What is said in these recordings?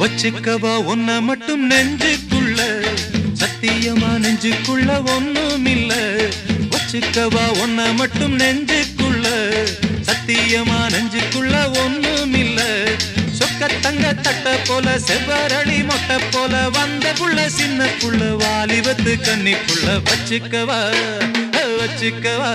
வச்சுக்கவா ஒன்ன மட்டும் நெஞ்சுக்குள்ள. சத்தியமா நெஞ்சுக்குள்ள ஒன்னும் இல்ல வச்சுக்கவா ஒன்ன மட்டும் நெஞ்சுக்குள்ள. சத்தியமா நெஞ்சுக்குள்ள ஒன்னும் இல்ல சொக்க தங்க தட்ட போல செவ்வரளி மொட்டை போல வந்த புள்ள சின்ன புள்ள வாலிபத்து கன்னிக்குள்ள வச்சுக்கவா வச்சுக்கவா.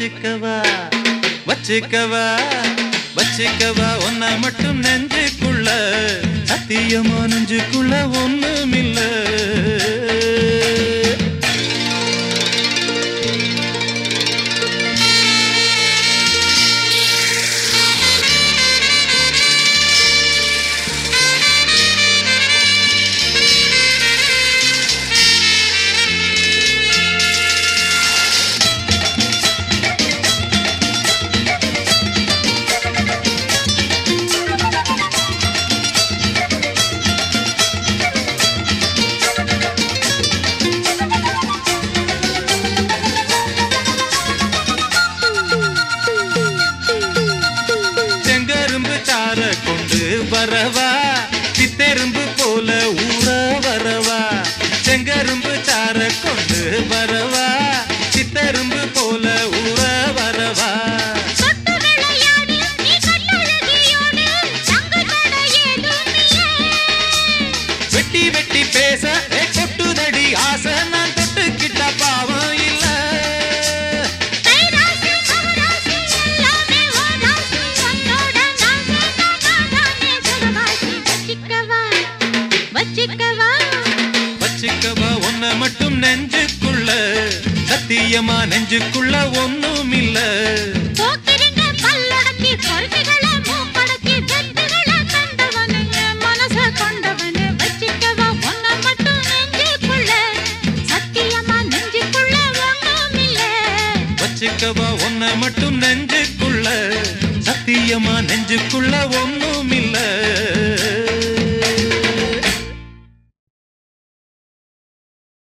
வச்சுக்கவா வச்சுக்கவா வச்சுக்கவா. ஒன்ன மட்டும் நெஞ்சுக்குள்ள சத்தியமா நெஞ்சுக்குள்ள ஒண்ணுமில்லை. கொண்டு வரவா பிரியமா நெஞ்சுக்குள்ள ஒண்ணும் இல்ல வச்சுக்கவா ஒன்ன மட்டும் நெஞ்சுக்குள்ள. சத்தியமா நெஞ்சுக்குள்ள ஒண்ணும் இல்லை